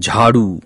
झाड़ू।